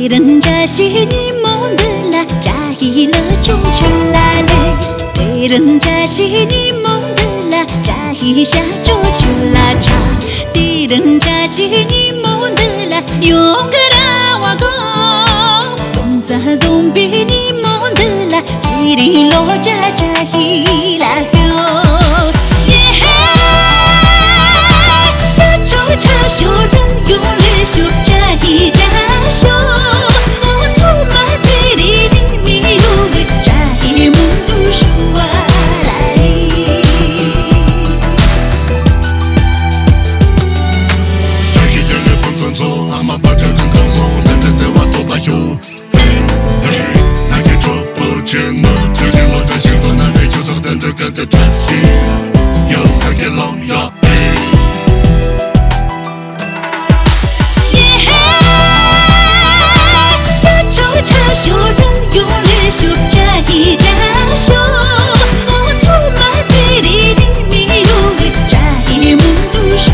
别人家是你梦的啦，假意了就去拉嘞。别人家是你梦的啦，假意下就去拉茶。别人家是你梦的啦，勇敢的我讲，总是总比你梦的啦，吉利落家假意拉 点碰撞中，俺们把这更放松，淡淡的话多把油。嘿，嘿，那天捉不见我，最近落在心头，那边就走淡淡干的转移，又看见老妖。耶，下周茶修人用烈修，假意假修。我从来嘴里的米肉味，假意梦都说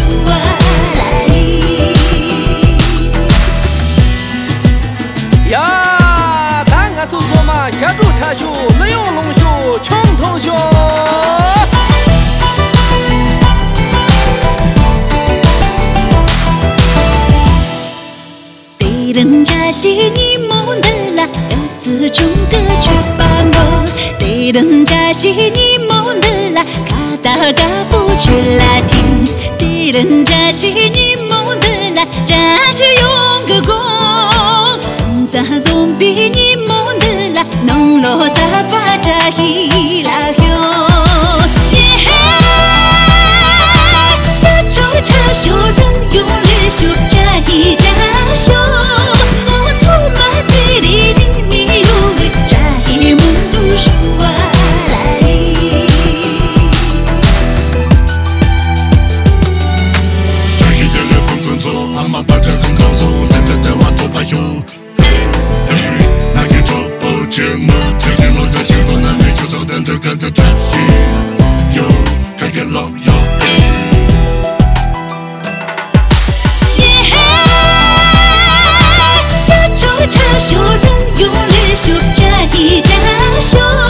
人家是你梦的啦，各自中各去把梦。别人家是你梦的啦，卡达嘎不去拉丁。别人家是你梦的啦，家是用个功，总算总比你梦的啦，弄罗萨巴扎伊拉 天幕นแค่มองเธอฉันก็นั่งในทุกตอนเธอเกิ一เ秀